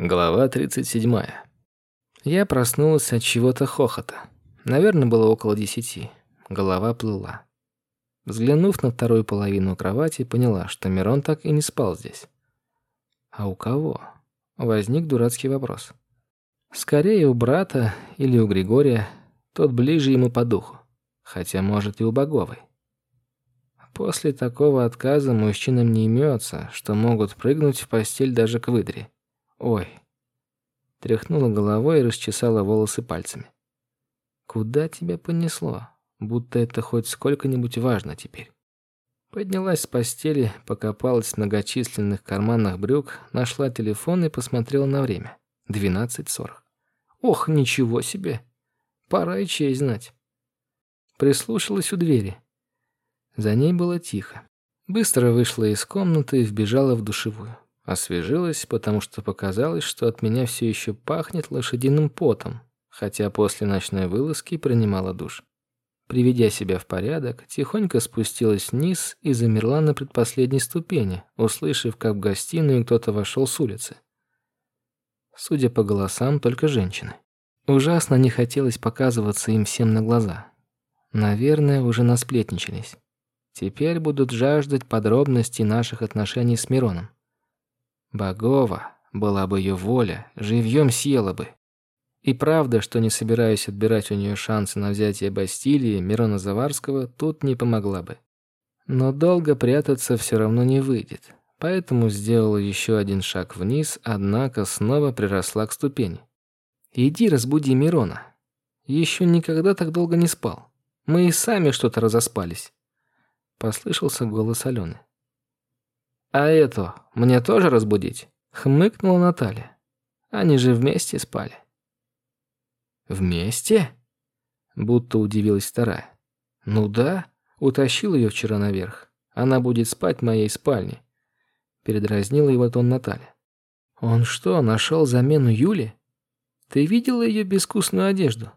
Глава 37. Я проснулась от чего-то хохота. Наверное, было около десяти. Голова плыла. Взглянув на вторую половину кровати, поняла, что Мирон так и не спал здесь. А у кого? Возник дурацкий вопрос. Скорее у брата или у Григория, тот ближе ему по духу. Хотя, может, и у Боговой. После такого отказа мужчинам не имется, что могут прыгнуть в постель даже к выдре. Ой. Тряхнула головой и расчесала волосы пальцами. Куда тебя понесло? Будто это хоть сколько-нибудь важно теперь. Поднялась с постели, покопалась в многочисленных карманах брюк, нашла телефон и посмотрела на время. Двенадцать сорок. Ох, ничего себе. Пора и честь знать. Прислушалась у двери. За ней было тихо. Быстро вышла из комнаты и вбежала в душевую. Освежилась, потому что показалось, что от меня все еще пахнет лошадиным потом, хотя после ночной вылазки принимала душ. Приведя себя в порядок, тихонько спустилась вниз и замерла на предпоследней ступени, услышав, как в гостиную кто-то вошел с улицы. Судя по голосам, только женщины. Ужасно не хотелось показываться им всем на глаза. Наверное, уже насплетничались. Теперь будут жаждать подробностей наших отношений с Мироном. Богова, была бы ее воля, живьем съела бы. И правда, что не собираюсь отбирать у нее шансы на взятие Бастилии, Мирона Заварского тут не помогла бы. Но долго прятаться все равно не выйдет. Поэтому сделала еще один шаг вниз, однако снова приросла к ступени. «Иди разбуди Мирона. Еще никогда так долго не спал. Мы и сами что-то разоспались». Послышался голос Алены. «А эту мне тоже разбудить?» — хмыкнула Наталья. «Они же вместе спали». «Вместе?» — будто удивилась вторая. «Ну да, утащил ее вчера наверх. Она будет спать в моей спальне». Передразнила его тон Наталья. «Он что, нашел замену Юле? Ты видела ее безвкусную одежду?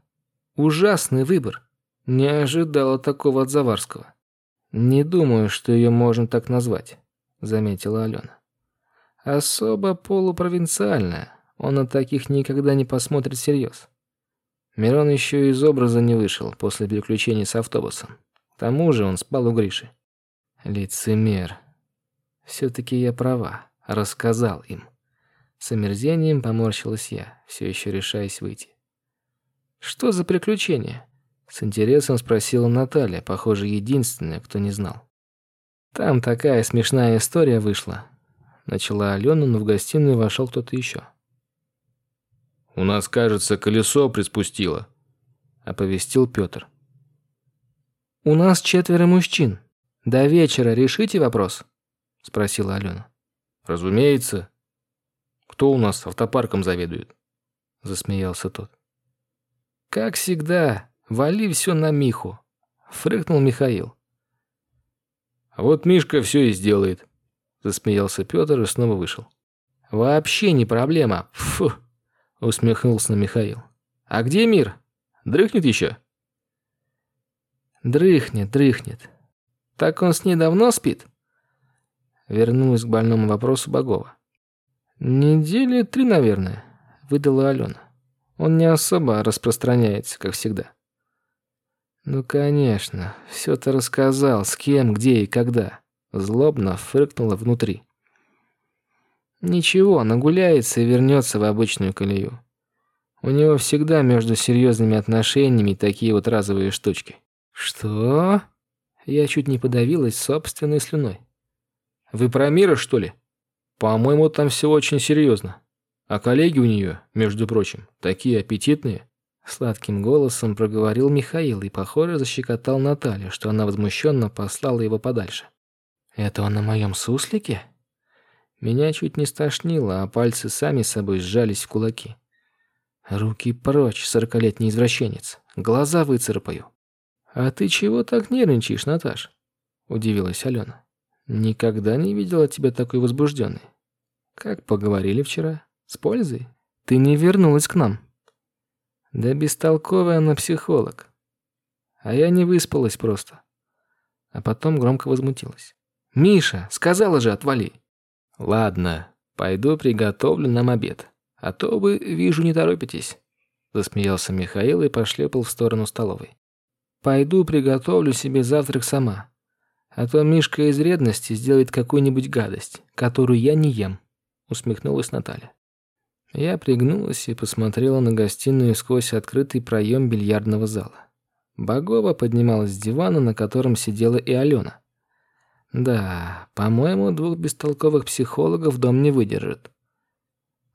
Ужасный выбор. Не ожидала такого от Заварского. Не думаю, что ее можно так назвать заметила Алена. Особо полупровинциальная. Он на таких никогда не посмотрит всерьез. Мирон еще из образа не вышел после переключения с автобусом. К тому же он спал у Гриши. Лицемер. Все-таки я права. Рассказал им. С омерзением поморщилась я, все еще решаясь выйти. «Что за приключение?» С интересом спросила Наталья, похоже, единственная, кто не знал. Там такая смешная история вышла. Начала Алена, но в гостиную вошел кто-то еще. «У нас, кажется, колесо приспустило», — оповестил Петр. «У нас четверо мужчин. До вечера решите вопрос?» — спросила Алена. «Разумеется. Кто у нас автопарком заведует?» — засмеялся тот. «Как всегда, вали все на Миху», — фрыкнул Михаил. А вот Мишка все и сделает. Засмеялся Петр и снова вышел. Вообще не проблема. Фу. Усмехнулся Михаил. А где мир? Дрыхнет еще? Дрыхнет, дрыхнет. Так он с ней давно спит? Вернулась к больному вопросу Богова. Недели три, наверное, выдала Алена. Он не особо распространяется, как всегда. «Ну, конечно, все ты рассказал, с кем, где и когда», — злобно фыркнула внутри. «Ничего, нагуляется и вернется в обычную колею. У него всегда между серьезными отношениями такие вот разовые штучки». «Что?» Я чуть не подавилась собственной слюной. «Вы про Мира, что ли? По-моему, там все очень серьезно. А коллеги у нее, между прочим, такие аппетитные». Сладким голосом проговорил Михаил и, похоже, защекотал Наталью, что она возмущенно послала его подальше. «Это он на моем суслике?» Меня чуть не стошнило, а пальцы сами собой сжались в кулаки. «Руки прочь, сорокалетний извращенец. Глаза выцарапаю». «А ты чего так нервничаешь, Наташ?» – удивилась Алена. «Никогда не видела тебя такой возбужденной. Как поговорили вчера? С пользой? Ты не вернулась к нам». Да бестолковая она психолог. А я не выспалась просто. А потом громко возмутилась. «Миша, сказала же, отвали!» «Ладно, пойду приготовлю нам обед. А то вы, вижу, не торопитесь. Засмеялся Михаил и пошлепал в сторону столовой. Пойду приготовлю себе завтрак сама. А то Мишка из вредности сделает какую-нибудь гадость, которую я не ем. Усмехнулась Наталья. Я пригнулась и посмотрела на гостиную сквозь открытый проем бильярдного зала. Богова поднималась с дивана, на котором сидела и Алена. Да, по-моему, двух бестолковых психологов дом не выдержит.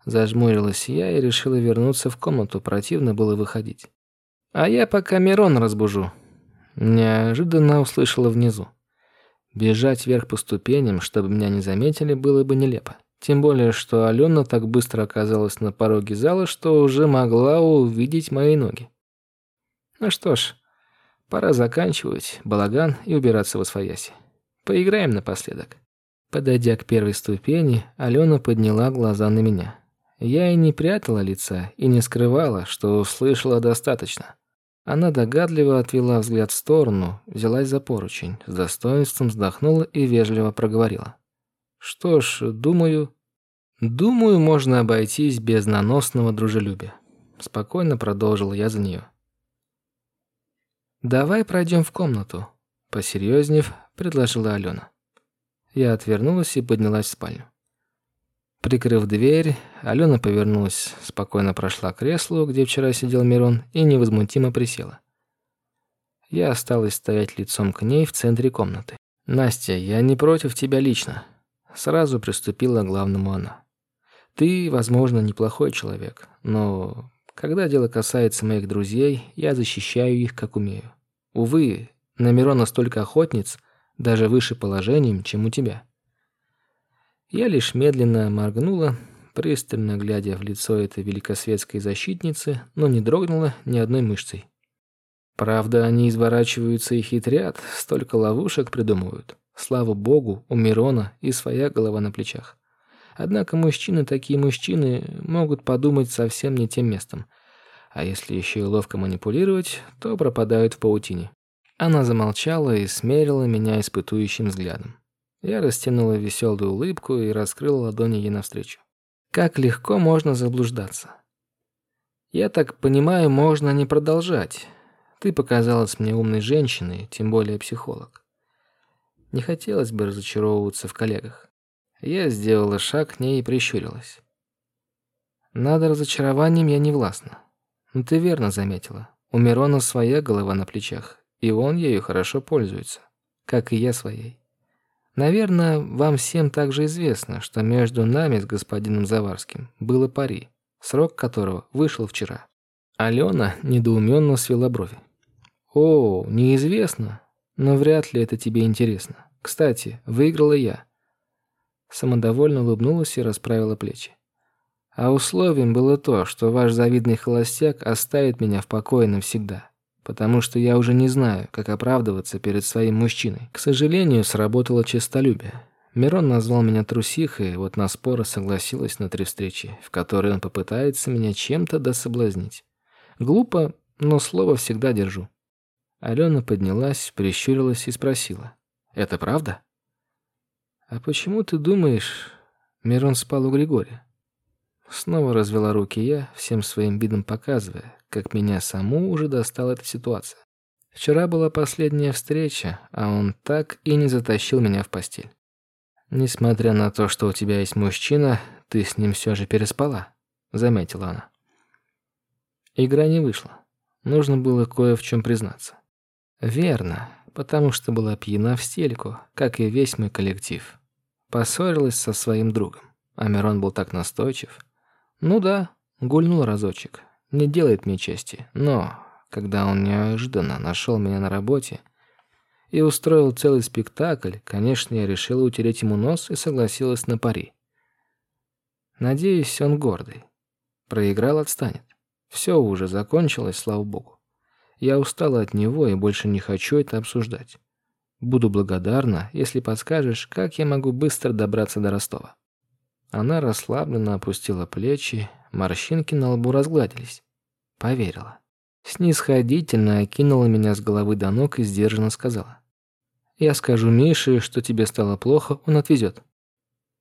Зажмурилась я и решила вернуться в комнату, противно было выходить. А я пока Мирон разбужу. Неожиданно услышала внизу. Бежать вверх по ступеням, чтобы меня не заметили, было бы нелепо. Тем более, что Алена так быстро оказалась на пороге зала, что уже могла увидеть мои ноги. Ну что ж, пора заканчивать балаган и убираться во свояси. Поиграем напоследок. Подойдя к первой ступени, Алена подняла глаза на меня. Я и не прятала лица, и не скрывала, что услышала достаточно. Она догадливо отвела взгляд в сторону, взялась за поручень, с достоинством вздохнула и вежливо проговорила. «Что ж, думаю, Думаю, можно обойтись без наносного дружелюбия. Спокойно продолжил я за нее. Давай пройдем в комнату, посерьезнев, предложила Алена. Я отвернулась и поднялась в спальню. Прикрыв дверь, Алена повернулась, спокойно прошла к креслу, где вчера сидел Мирон, и невозмутимо присела. Я осталась стоять лицом к ней в центре комнаты. Настя, я не против тебя лично, сразу приступила к главному она. Ты, возможно, неплохой человек, но когда дело касается моих друзей, я защищаю их, как умею. Увы, на Мирона столько охотниц, даже выше положением, чем у тебя. Я лишь медленно моргнула, пристально глядя в лицо этой великосветской защитницы, но не дрогнула ни одной мышцей. Правда, они изворачиваются и хитрят, столько ловушек придумывают. Слава богу, у Мирона и своя голова на плечах. Однако мужчины, такие мужчины, могут подумать совсем не тем местом. А если еще и ловко манипулировать, то пропадают в паутине. Она замолчала и смерила меня испытующим взглядом. Я растянула веселую улыбку и раскрыла ладони ей навстречу. Как легко можно заблуждаться. Я так понимаю, можно не продолжать. Ты показалась мне умной женщиной, тем более психолог. Не хотелось бы разочаровываться в коллегах. Я сделала шаг к ней и прищурилась. Над разочарованием я не властна. Но ты верно заметила. У Мирона своя голова на плечах, и он ею хорошо пользуется, как и я своей. Наверное, вам всем также известно, что между нами с господином Заварским было пари, срок которого вышел вчера. Алена недоуменно свела брови. О, неизвестно, но вряд ли это тебе интересно. Кстати, выиграла я. Самодовольно улыбнулась и расправила плечи. А условием было то, что ваш завидный холостяк оставит меня в покое навсегда, потому что я уже не знаю, как оправдываться перед своим мужчиной. К сожалению, сработало честолюбие. Мирон назвал меня трусихой, вот на споры согласилась на три встречи, в которые он попытается меня чем-то дособлазнить. Глупо, но слово всегда держу. Алена поднялась, прищурилась и спросила: "Это правда?" «А почему ты думаешь, Мирон спал у Григория?» Снова развела руки я, всем своим видом показывая, как меня саму уже достала эта ситуация. Вчера была последняя встреча, а он так и не затащил меня в постель. Несмотря на то, что у тебя есть мужчина, ты с ним все же переспала, заметила она. Игра не вышла. Нужно было кое в чем признаться. Верно, потому что была пьяна в стельку, как и весь мой коллектив. Поссорилась со своим другом. А Мирон был так настойчив. Ну да, гульнул разочек. Не делает мне чести, но когда он неожиданно нашел меня на работе и устроил целый спектакль, конечно, я решила утереть ему нос и согласилась на пари. Надеюсь, он гордый. Проиграл, отстанет. Все уже закончилось, слава богу. Я устала от него и больше не хочу это обсуждать. Буду благодарна, если подскажешь, как я могу быстро добраться до Ростова. Она расслабленно опустила плечи, морщинки на лбу разгладились. Поверила. Снисходительно окинула меня с головы до ног и сдержанно сказала: "Я скажу Мише, что тебе стало плохо, он отвезет.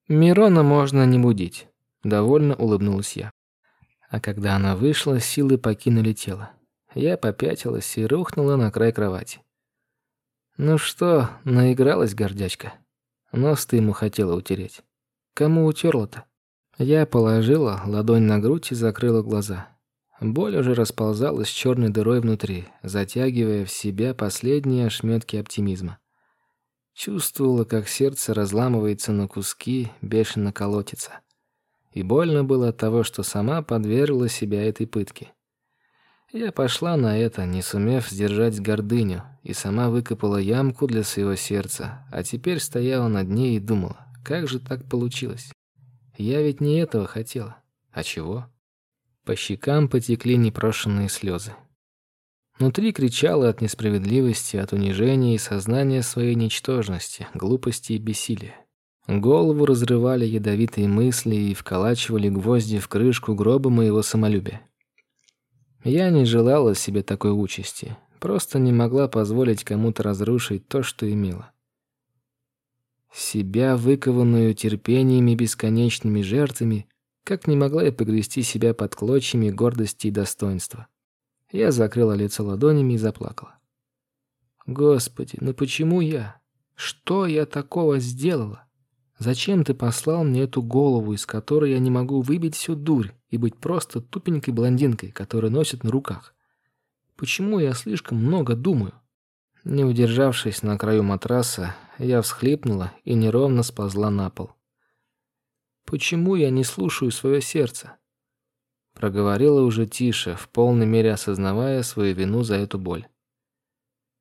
Мирона можно не будить", довольно улыбнулась я. А когда она вышла, силы покинули тело. Я попятилась и рухнула на край кровати. Ну что, наигралась гордячка. Нос ты ему хотела утереть. Кому утерла-то? Я положила ладонь на грудь и закрыла глаза. Боль уже расползалась черной дырой внутри, затягивая в себя последние ошметки оптимизма. Чувствовала, как сердце разламывается на куски, бешено колотится. И больно было от того, что сама подвергла себя этой пытке. Я пошла на это, не сумев сдержать гордыню, и сама выкопала ямку для своего сердца, а теперь стояла над ней и думала, как же так получилось? Я ведь не этого хотела. А чего? По щекам потекли непрошенные слезы. Внутри кричало от несправедливости, от унижения и сознания своей ничтожности, глупости и бессилия. Голову разрывали ядовитые мысли и вколачивали гвозди в крышку гроба моего самолюбия. Я не желала себе такой участи, просто не могла позволить кому-то разрушить то, что имела. Себя, выкованную терпениями бесконечными жертвами, как не могла я погрести себя под клочьями гордости и достоинства. Я закрыла лицо ладонями и заплакала. Господи, ну почему я? Что я такого сделала? Зачем ты послал мне эту голову, из которой я не могу выбить всю дурь и быть просто тупенькой блондинкой, которую носят на руках? Почему я слишком много думаю? Не удержавшись на краю матраса, я всхлипнула и неровно сползла на пол. Почему я не слушаю свое сердце? Проговорила уже тише, в полной мере осознавая свою вину за эту боль.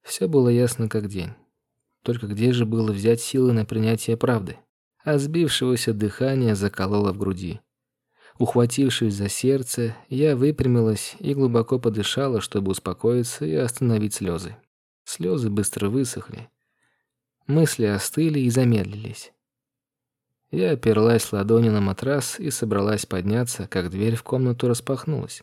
Все было ясно как день. Только где же было взять силы на принятие правды? а сбившегося дыхания закололо в груди. Ухватившись за сердце, я выпрямилась и глубоко подышала, чтобы успокоиться и остановить слезы. Слезы быстро высохли. Мысли остыли и замедлились. Я оперлась ладонью на матрас и собралась подняться, как дверь в комнату распахнулась.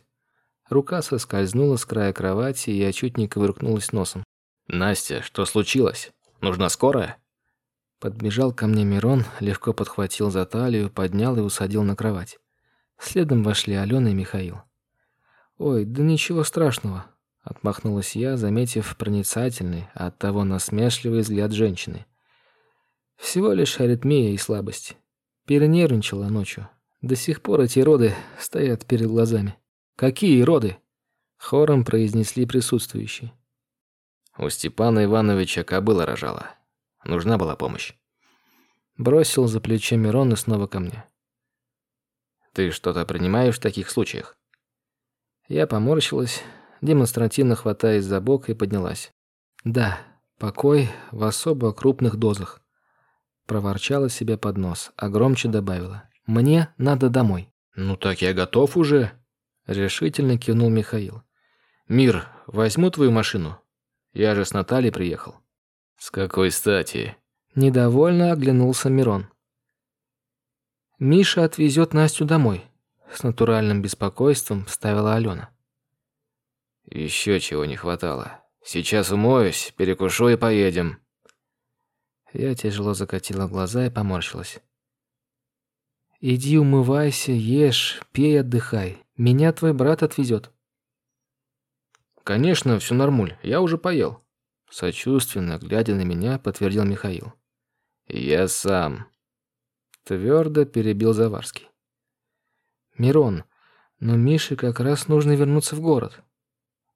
Рука соскользнула с края кровати, и я чуть не ковыркнулась носом. «Настя, что случилось? Нужна скорая?» Подбежал ко мне Мирон, легко подхватил за талию, поднял и усадил на кровать. Следом вошли Алена и Михаил. «Ой, да ничего страшного», — отмахнулась я, заметив проницательный, а оттого насмешливый взгляд женщины. «Всего лишь аритмия и слабость. Перенервничала ночью. До сих пор эти роды стоят перед глазами». «Какие роды?» — хором произнесли присутствующие. «У Степана Ивановича кобыла рожала», Нужна была помощь. Бросил за плечо Мирон и снова ко мне. Ты что-то принимаешь в таких случаях? Я поморщилась, демонстративно хватаясь за бок и поднялась. Да, покой в особо крупных дозах. Проворчала себе под нос, а громче добавила: "Мне надо домой". Ну так я готов уже, решительно кивнул Михаил. Мир, возьму твою машину. Я же с Натальей приехал. «С какой стати?» Недовольно оглянулся Мирон. «Миша отвезет Настю домой», — с натуральным беспокойством вставила Алена. «Еще чего не хватало. Сейчас умоюсь, перекушу и поедем». Я тяжело закатила глаза и поморщилась. «Иди умывайся, ешь, пей, отдыхай. Меня твой брат отвезет». «Конечно, все нормуль, я уже поел». Сочувственно, глядя на меня, подтвердил Михаил. «Я сам», — твердо перебил Заварский. «Мирон, но Мише как раз нужно вернуться в город».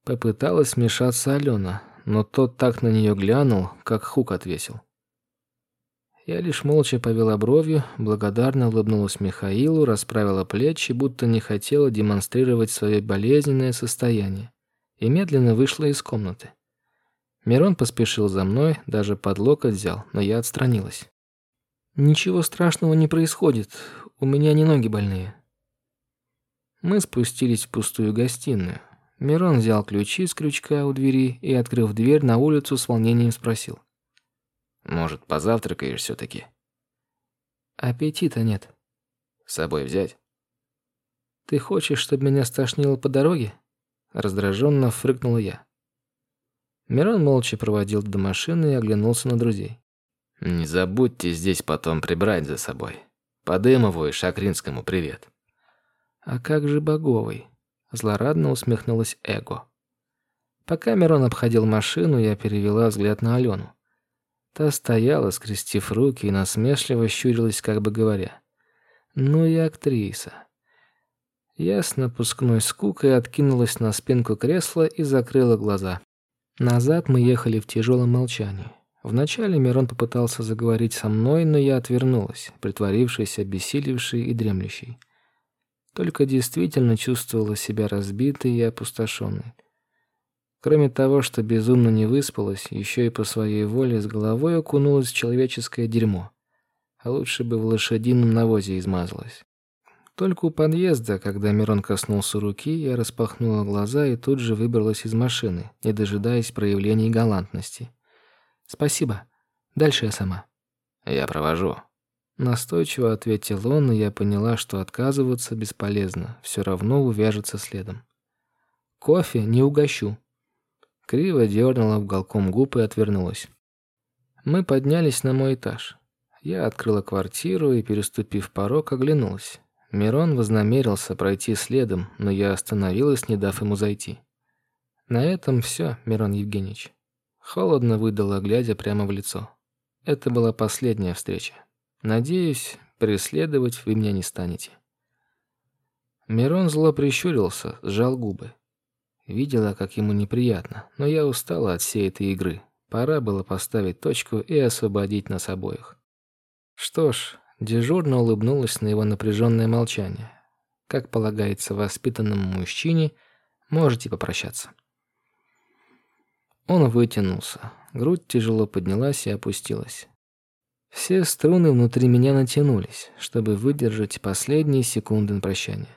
Попыталась смешаться Алена, но тот так на нее глянул, как хук отвесил. Я лишь молча повела бровью, благодарно улыбнулась Михаилу, расправила плечи, будто не хотела демонстрировать свое болезненное состояние, и медленно вышла из комнаты. Мирон поспешил за мной, даже под локоть взял, но я отстранилась. Ничего страшного не происходит. У меня не ноги больные. Мы спустились в пустую гостиную. Мирон взял ключи с крючка у двери и, открыв дверь на улицу, с волнением спросил: "Может, позавтракаешь все таки Аппетита нет. С собой взять? Ты хочешь, чтобы меня стошнило по дороге? Раздраженно фыркнула я. Мирон молча проводил до машины и оглянулся на друзей. «Не забудьте здесь потом прибрать за собой. Подымову и Шакринскому привет». А как же Боговый? Злорадно усмехнулась Эго. Пока Мирон обходил машину, я перевела взгляд на Алену. Та стояла, скрестив руки и насмешливо щурилась, как бы говоря: "Ну и актриса". Я с напускной скукой откинулась на спинку кресла и закрыла глаза. Назад мы ехали в тяжелом молчании. Вначале Мирон попытался заговорить со мной, но я отвернулась, притворившись обессилевшей и дремлющей. Только действительно чувствовала себя разбитой и опустошенной. Кроме того, что безумно не выспалась, еще и по своей воле с головой окунулась в человеческое дерьмо. А лучше бы в лошадином навозе измазалась. Только у подъезда, когда Мирон коснулся руки, я распахнула глаза и тут же выбралась из машины, не дожидаясь проявлений галантности. Спасибо. Дальше я сама. Я провожу. Настойчиво ответил он, и я поняла, что отказываться бесполезно, все равно увяжется следом. Кофе не угощу. Криво дернула уголком губ и отвернулась. Мы поднялись на мой этаж. Я открыла квартиру и, переступив порог, оглянулась. Мирон вознамерился пройти следом, но я остановилась, не дав ему зайти. На этом все, Мирон Евгеньевич. Холодно выдала, глядя прямо в лицо. Это была последняя встреча. Надеюсь, преследовать вы меня не станете. Мирон зло прищурился, сжал губы. Видела, как ему неприятно, но я устала от всей этой игры. Пора было поставить точку и освободить нас обоих. Что ж, дежурно улыбнулась на его напряженное молчание. Как полагается воспитанному мужчине, можете попрощаться. Он вытянулся. Грудь тяжело поднялась и опустилась. Все струны внутри меня натянулись, чтобы выдержать последние секунды на прощание.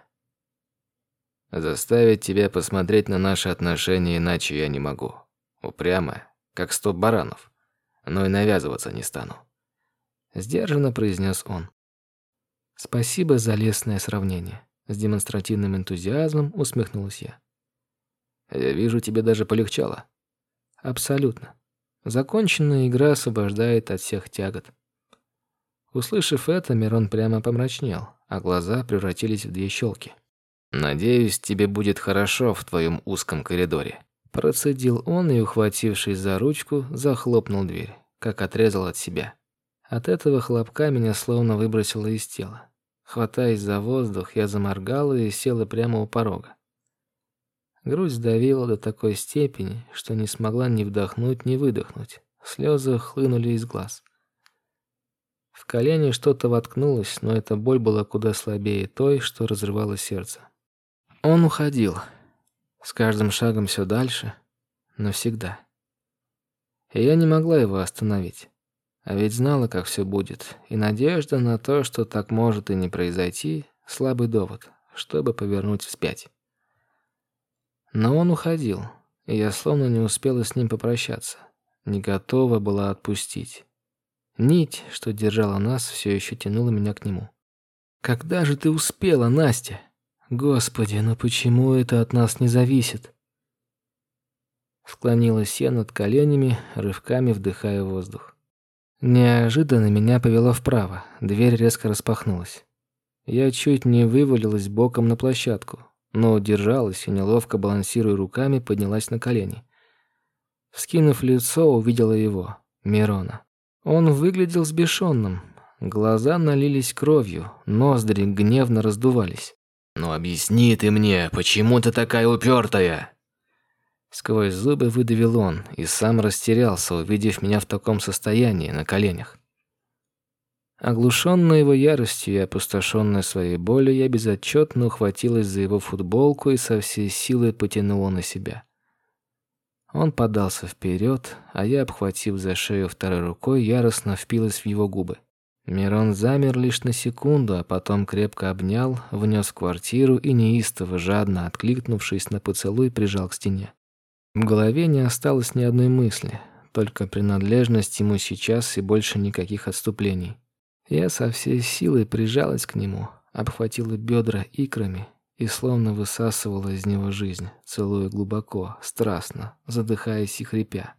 Заставить тебя посмотреть на наши отношения иначе я не могу. Упрямая, как сто баранов. Но и навязываться не стану. Сдержанно произнес он. Спасибо за лестное сравнение. С демонстративным энтузиазмом усмехнулась я. Я вижу, тебе даже полегчало. Абсолютно. Законченная игра освобождает от всех тягот. Услышав это, Мирон прямо помрачнел, а глаза превратились в две щелки. Надеюсь, тебе будет хорошо в твоем узком коридоре. Процедил он и, ухватившись за ручку, захлопнул дверь, как отрезал от себя. От этого хлопка меня словно выбросило из тела. Хватаясь за воздух, я заморгала и села прямо у порога. Грудь сдавила до такой степени, что не смогла ни вдохнуть, ни выдохнуть. Слезы хлынули из глаз. В колени что-то воткнулось, но эта боль была куда слабее той, что разрывало сердце. Он уходил. С каждым шагом все дальше, навсегда. И я не могла его остановить. А ведь знала, как все будет, и надежда на то, что так может и не произойти, слабый довод, чтобы повернуть вспять. Но он уходил, и я словно не успела с ним попрощаться, не готова была отпустить. Нить, что держала нас, все еще тянула меня к нему. Когда же ты успела, Настя? Господи, ну почему это от нас не зависит? Склонилась я над коленями, рывками вдыхая воздух. Неожиданно меня повело вправо. Дверь резко распахнулась. Я чуть не вывалилась боком на площадку, но удержалась и, неловко балансируя руками, поднялась на колени. Вскинув лицо, увидела его, Мирона. Он выглядел сбешенным. Глаза налились кровью, ноздри гневно раздувались. «Ну объясни ты мне, почему ты такая упертая?» Сквозь зубы выдавил он и сам растерялся, увидев меня в таком состоянии, на коленях. Оглушенная его яростью и опустошенная своей болью, я безотчетно ухватилась за его футболку и со всей силы потянула на себя. Он подался вперед, а я, обхватив за шею второй рукой, яростно впилась в его губы. Мирон замер лишь на секунду, а потом крепко обнял, внес в квартиру и неистово, жадно откликнувшись на поцелуй, прижал к стене. В голове не осталось ни одной мысли, только принадлежность ему сейчас и больше никаких отступлений. Я со всей силой прижалась к нему, обхватила бедра икрами и словно высасывала из него жизнь, целуя глубоко, страстно, задыхаясь и хрипя.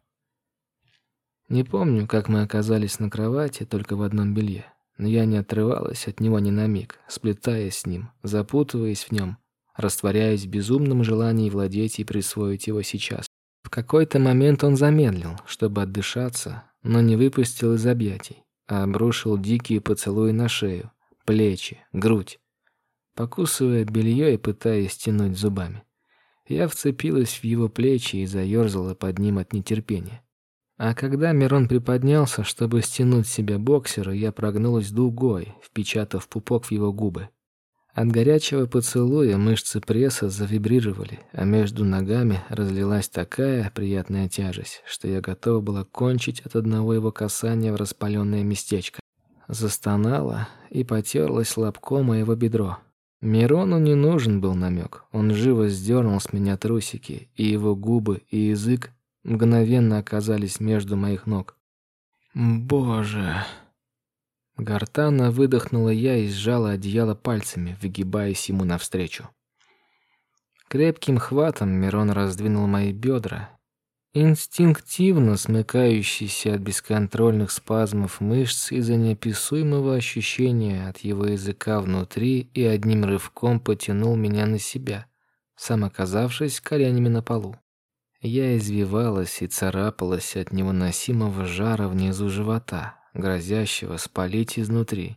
Не помню, как мы оказались на кровати только в одном белье. но я не отрывалась от него ни на миг, сплетаясь с ним, запутываясь в нем, растворяясь в безумном желании владеть и присвоить его сейчас. В какой-то момент он замедлил, чтобы отдышаться, но не выпустил из объятий, обрушил дикие поцелуи на шею, плечи, грудь, покусывая белье и пытаясь стянуть зубами. Я вцепилась в его плечи и заерзала под ним от нетерпения. А когда Мирон приподнялся, чтобы стянуть себя боксера, я прогнулась дугой, впечатав пупок в его губы. От горячего поцелуя мышцы пресса завибрировали, а между ногами разлилась такая приятная тяжесть, что я готова была кончить от одного его касания в распаленное местечко. Застонала и потерлась лобком моего бедро. Мирону не нужен был намек. Он живо сдернул с меня трусики, и его губы и язык мгновенно оказались между моих ног. Боже. Гортанно выдохнула я и сжала одеяло пальцами, выгибаясь ему навстречу. Крепким хватом Мирон раздвинул мои бедра, инстинктивно смыкающийся от бесконтрольных спазмов мышц из-за неописуемого ощущения от его языка внутри и одним рывком потянул меня на себя, сам оказавшись коленями на полу. Я извивалась и царапалась от невыносимого жара внизу живота, грозящего спалить изнутри.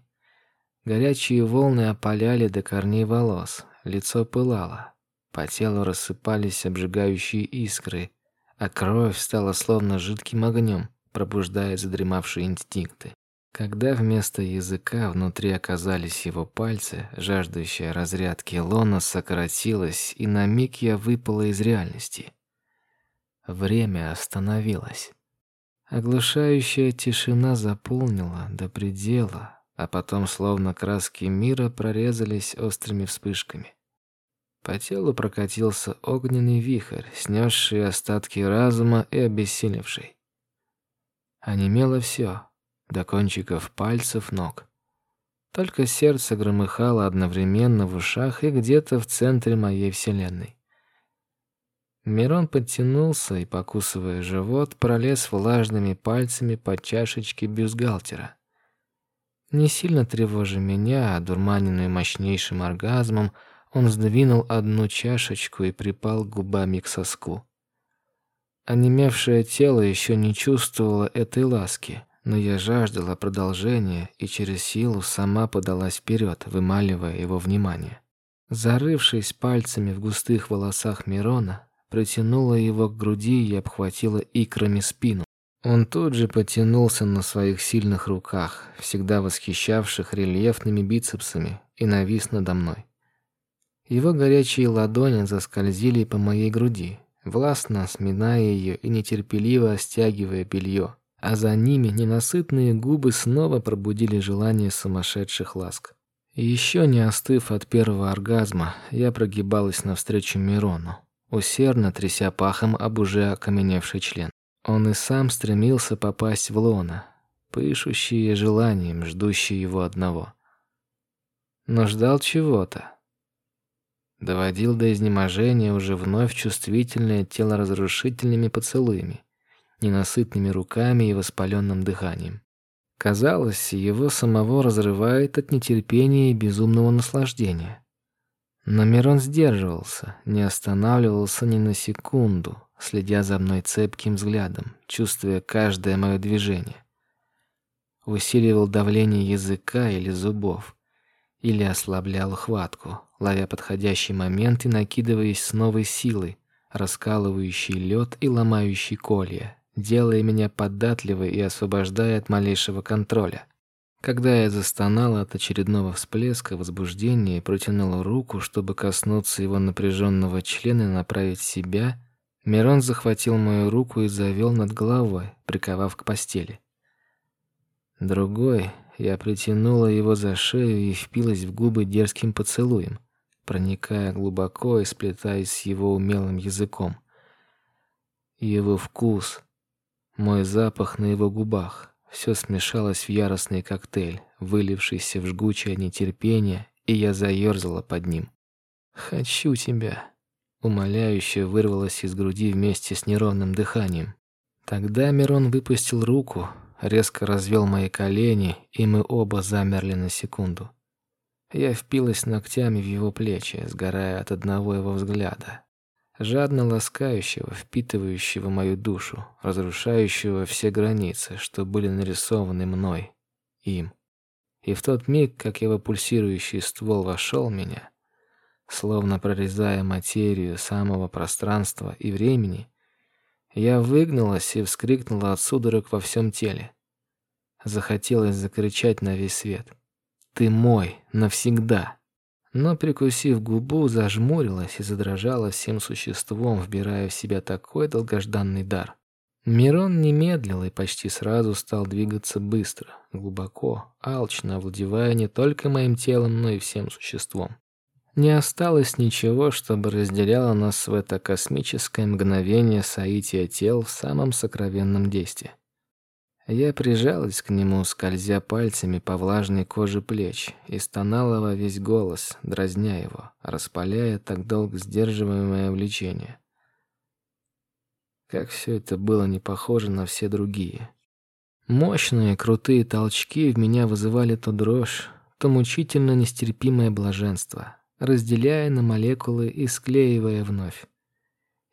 Горячие волны опаляли до корней волос, лицо пылало, по телу рассыпались обжигающие искры, а кровь стала словно жидким огнем, пробуждая задремавшие инстинкты. Когда вместо языка внутри оказались его пальцы, жаждущая разрядки лона сократилась, и на миг я выпала из реальности. Время остановилось. Оглушающая тишина заполнила до предела, а потом словно краски мира прорезались острыми вспышками. По телу прокатился огненный вихрь, снесший остатки разума и обессилевший. Онемело все, до кончиков пальцев ног. Только сердце громыхало одновременно в ушах и где-то в центре моей вселенной. Мирон подтянулся и, покусывая живот, пролез влажными пальцами под чашечки бюстгальтера. Не сильно тревожа меня, одурманенную мощнейшим оргазмом, он сдвинул одну чашечку и припал губами к соску. Онемевшее тело еще не чувствовало этой ласки, но я жаждала продолжения и через силу сама подалась вперед, вымаливая его внимание. Зарывшись пальцами в густых волосах Мирона, протянула его к груди и обхватила икрами спину. Он тут же потянулся на своих сильных руках, всегда восхищавших рельефными бицепсами, и навис надо мной. Его горячие ладони заскользили по моей груди, властно сминая ее и нетерпеливо стягивая белье, а за ними ненасытные губы снова пробудили желание сумасшедших ласк. Еще не остыв от первого оргазма, я прогибалась навстречу Мирону, усердно тряся пахом об уже окаменевший член. Он и сам стремился попасть в лоно, пышущий желанием, ждущий его одного. Но ждал чего-то. Доводил до изнеможения уже вновь чувствительное тело разрушительными поцелуями, ненасытными руками и воспаленным дыханием. Казалось, его самого разрывает от нетерпения и безумного наслаждения. Но Мирон сдерживался, не останавливался ни на секунду, следя за мной цепким взглядом, чувствуя каждое мое движение. Усиливал давление языка или зубов, или ослаблял хватку, ловя подходящий момент и накидываясь с новой силой, раскалывающий лед и ломающий колья, делая меня податливой и освобождая от малейшего контроля. Когда я застонала от очередного всплеска возбуждения и протянула руку, чтобы коснуться его напряженного члена и направить себя, Мирон захватил мою руку и завел над головой, приковав к постели. Другой я притянула его за шею и впилась в губы дерзким поцелуем, проникая глубоко и сплетаясь с его умелым языком. Его вкус, мой запах на его губах — все смешалось в яростный коктейль, вылившийся в жгучее нетерпение, и я заерзала под ним. «Хочу тебя», — умоляюще вырвалось из груди вместе с неровным дыханием. Тогда Мирон выпустил руку, резко развел мои колени, и мы оба замерли на секунду. Я впилась ногтями в его плечи, сгорая от одного его взгляда, жадно ласкающего, впитывающего мою душу, разрушающего все границы, что были нарисованы мной, им. И в тот миг, как его пульсирующий ствол вошел в меня, словно прорезая материю самого пространства и времени, я выгнулась и вскрикнула от судорог во всем теле. Захотелось закричать на весь свет: "Ты мой навсегда!" Но прикусив губу, зажмурилась и задрожала всем существом, вбирая в себя такой долгожданный дар. Мирон не медлил и почти сразу стал двигаться быстро, глубоко, алчно овладевая не только моим телом, но и всем существом. Не осталось ничего, чтобы разделяло нас в это космическое мгновение соития тел в самом сокровенном действии. Я прижалась к нему, скользя пальцами по влажной коже плеч, и стонала во весь голос, дразня его, распаляя так долго сдерживаемое влечение. Как все это было не похоже на все другие. Мощные, крутые толчки в меня вызывали то дрожь, то мучительно нестерпимое блаженство, разделяя на молекулы и склеивая вновь.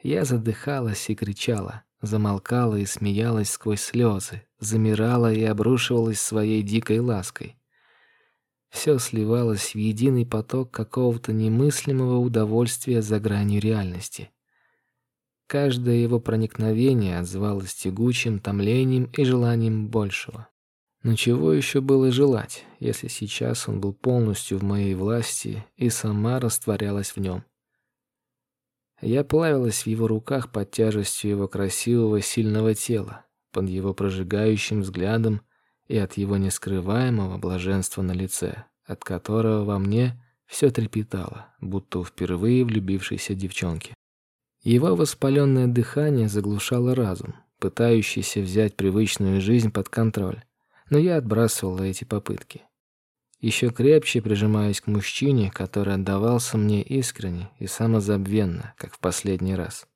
Я задыхалась и кричала, замолкала и смеялась сквозь слезы, замирала и обрушивалась своей дикой лаской. Все сливалось в единый поток какого-то немыслимого удовольствия за гранью реальности. Каждое его проникновение отзывалось тягучим томлением и желанием большего. Но чего еще было желать, если сейчас он был полностью в моей власти и сама растворялась в нем? Я плавилась в его руках под тяжестью его красивого сильного тела, под его прожигающим взглядом и от его нескрываемого блаженства на лице, от которого во мне все трепетало, будто впервые влюбившейся девчонки. Его воспаленное дыхание заглушало разум, пытающийся взять привычную жизнь под контроль. Но я отбрасывала эти попытки. Еще крепче прижимаясь к мужчине, который отдавался мне искренне и самозабвенно, как в последний раз.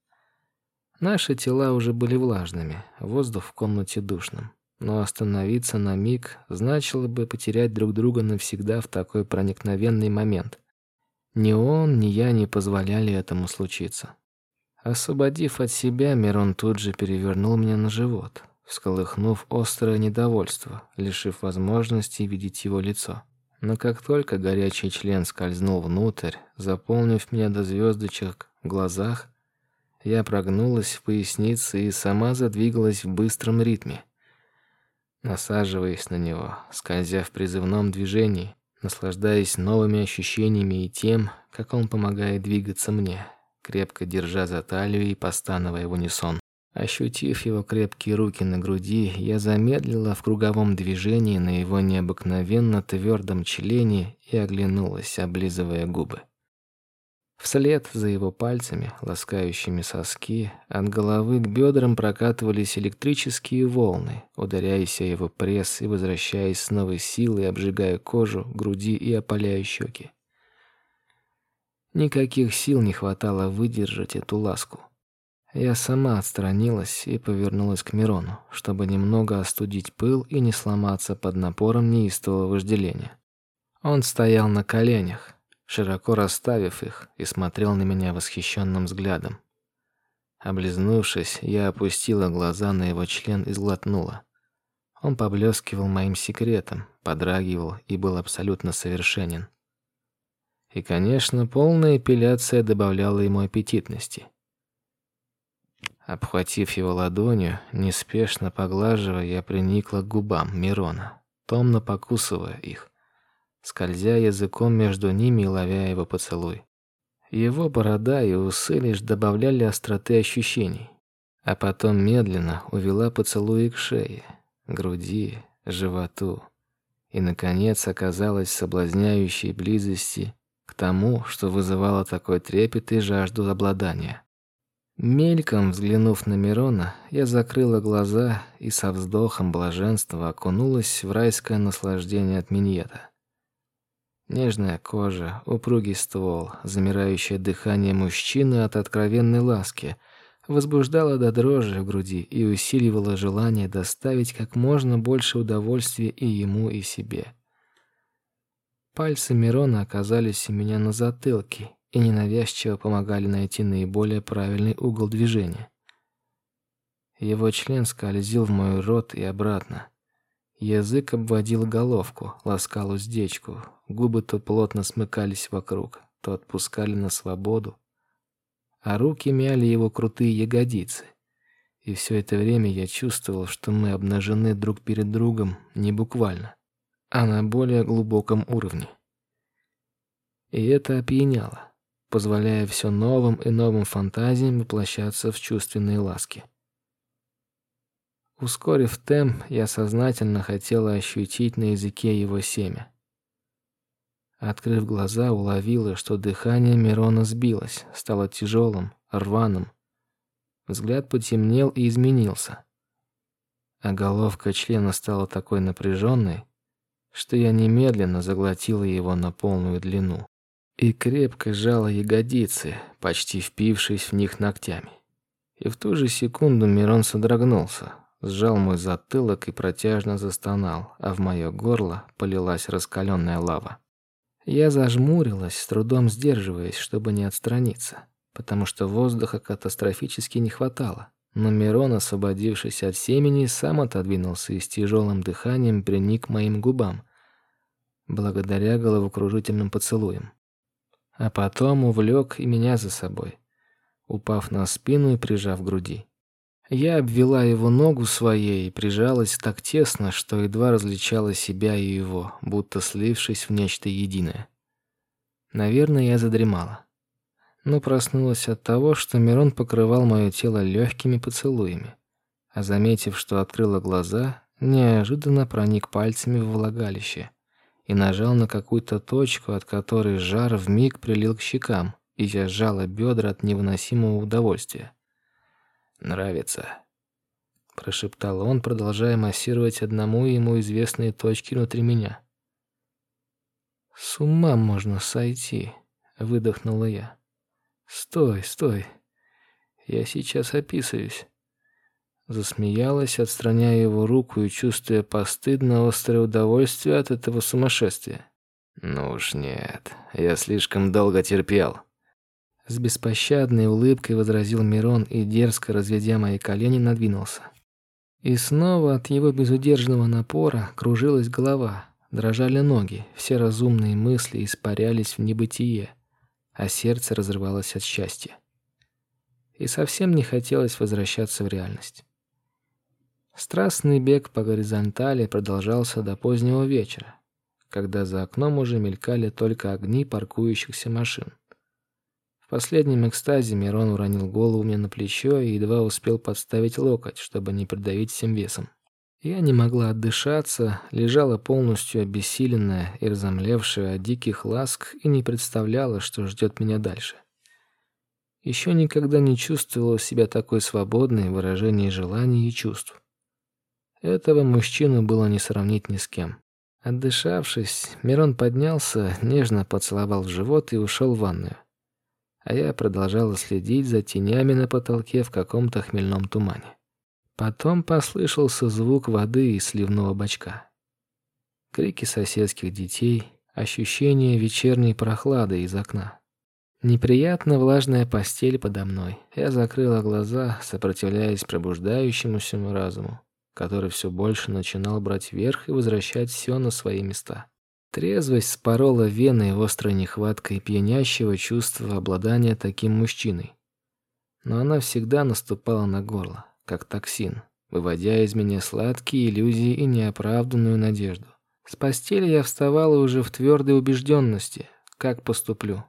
Наши тела уже были влажными, воздух в комнате душным. Но остановиться на миг значило бы потерять друг друга навсегда в такой проникновенный момент. Ни он, ни я не позволяли этому случиться. Освободив от себя, Мирон тут же перевернул меня на живот, всколыхнув острое недовольство, лишив возможности видеть его лицо. Но как только горячий член скользнул внутрь, заполнив меня до звездочек в глазах, я прогнулась в пояснице и сама задвигалась в быстром ритме, насаживаясь на него, скользя в призывном движении, наслаждаясь новыми ощущениями и тем, как он помогает двигаться мне крепко держа за талию и постановая в унисон. Ощутив его крепкие руки на груди, я замедлила в круговом движении на его необыкновенно твердом члене и оглянулась, облизывая губы. Вслед за его пальцами, ласкающими соски, от головы к бедрам прокатывались электрические волны, ударяясь о его пресс и возвращаясь с новой силой, обжигая кожу, груди и опаляя щеки. Никаких сил не хватало выдержать эту ласку. Я сама отстранилась и повернулась к Мирону, чтобы немного остудить пыл и не сломаться под напором неистового вожделения. Он стоял на коленях, широко расставив их, и смотрел на меня восхищенным взглядом. Облизнувшись, я опустила глаза на его член и сглотнула. Он поблескивал моим секретом, подрагивал и был абсолютно совершенен. И, конечно, полная эпиляция добавляла ему аппетитности. Обхватив его ладонью, неспешно поглаживая, я приникла к губам Мирона, томно покусывая их, скользя языком между ними и ловя его поцелуй. Его борода и усы лишь добавляли остроты ощущений, а потом медленно увела поцелуи к шее, груди, животу и наконец оказалась в соблазняющей близости к тому, что вызывало такой трепет и жажду обладания. Мельком взглянув на Мирона, я закрыла глаза и со вздохом блаженства окунулась в райское наслаждение от миньета. Нежная кожа, упругий ствол, замирающее дыхание мужчины от откровенной ласки, возбуждала до дрожи в груди и усиливала желание доставить как можно больше удовольствия и ему, и себе. Пальцы Мирона оказались у меня на затылке и ненавязчиво помогали найти наиболее правильный угол движения. Его член скользил в мой рот и обратно. Язык обводил головку, ласкал уздечку, губы то плотно смыкались вокруг, то отпускали на свободу, а руки мяли его крутые ягодицы. И все это время я чувствовал, что мы обнажены друг перед другом не буквально, а на более глубоком уровне. И это опьяняло, позволяя все новым и новым фантазиям воплощаться в чувственные ласки. Ускорив темп, я сознательно хотела ощутить на языке его семя. Открыв глаза, уловила, что дыхание Мирона сбилось, стало тяжелым, рваным. Взгляд потемнел и изменился. А головка члена стала такой напряженной, что я немедленно заглотила его на полную длину и крепко сжала ягодицы, почти впившись в них ногтями. И в ту же секунду Мирон содрогнулся, сжал мой затылок и протяжно застонал, а в мое горло полилась раскаленная лава. Я зажмурилась, с трудом сдерживаясь, чтобы не отстраниться, потому что воздуха катастрофически не хватало. Но Мирон, освободившись от семени, сам отодвинулся и с тяжелым дыханием приник моим губам, благодаря головокружительным поцелуям. А потом увлек и меня за собой, упав на спину и прижав груди. Я обвела его ногу своей и прижалась так тесно, что едва различала себя и его, будто слившись в нечто единое. Наверное, я задремала. Но проснулась от того, что Мирон покрывал мое тело легкими поцелуями, а заметив, что открыла глаза, неожиданно проник пальцами в влагалище и нажал на какую-то точку, от которой жар вмиг прилил к щекам, и я сжала бедра от невыносимого удовольствия. Нравится, прошептал он, продолжая массировать одному ему известные точки внутри меня. С ума можно сойти, выдохнула я. Стой, стой. Я сейчас описываюсь. Засмеялась, отстраняя его руку и чувствуя постыдно острое удовольствие от этого сумасшествия. Ну уж нет, я слишком долго терпел. С беспощадной улыбкой возразил Мирон и дерзко разведя мои колени, надвинулся. И снова от его безудержного напора кружилась голова, дрожали ноги, все разумные мысли испарялись в небытие, а сердце разрывалось от счастья. И совсем не хотелось возвращаться в реальность. Страстный бег по горизонтали продолжался до позднего вечера, когда за окном уже мелькали только огни паркующихся машин. В последнем экстазе Мирон уронил голову мне на плечо и едва успел подставить локоть, чтобы не придавить всем весом. Я не могла отдышаться, лежала полностью обессиленная и разомлевшая от диких ласк и не представляла, что ждет меня дальше. Еще никогда не чувствовала себя такой свободной в выражении желаний и чувств. Этого мужчину было не сравнить ни с кем. Отдышавшись, Мирон поднялся, нежно поцеловал в живот и ушел в ванную а я продолжала следить за тенями на потолке в каком-то хмельном тумане. Потом послышался звук воды из сливного бачка. Крики соседских детей, ощущение вечерней прохлады из окна. Неприятно влажная постель подо мной. Я закрыла глаза, сопротивляясь пробуждающемуся разуму, который все больше начинал брать верх и возвращать все на свои места. Трезвость спорола вены острой нехваткой пьянящего чувства обладания таким мужчиной. Но она всегда наступала на горло, как токсин, выводя из меня сладкие иллюзии и неоправданную надежду. С постели я вставала уже в твердой убежденности, как поступлю.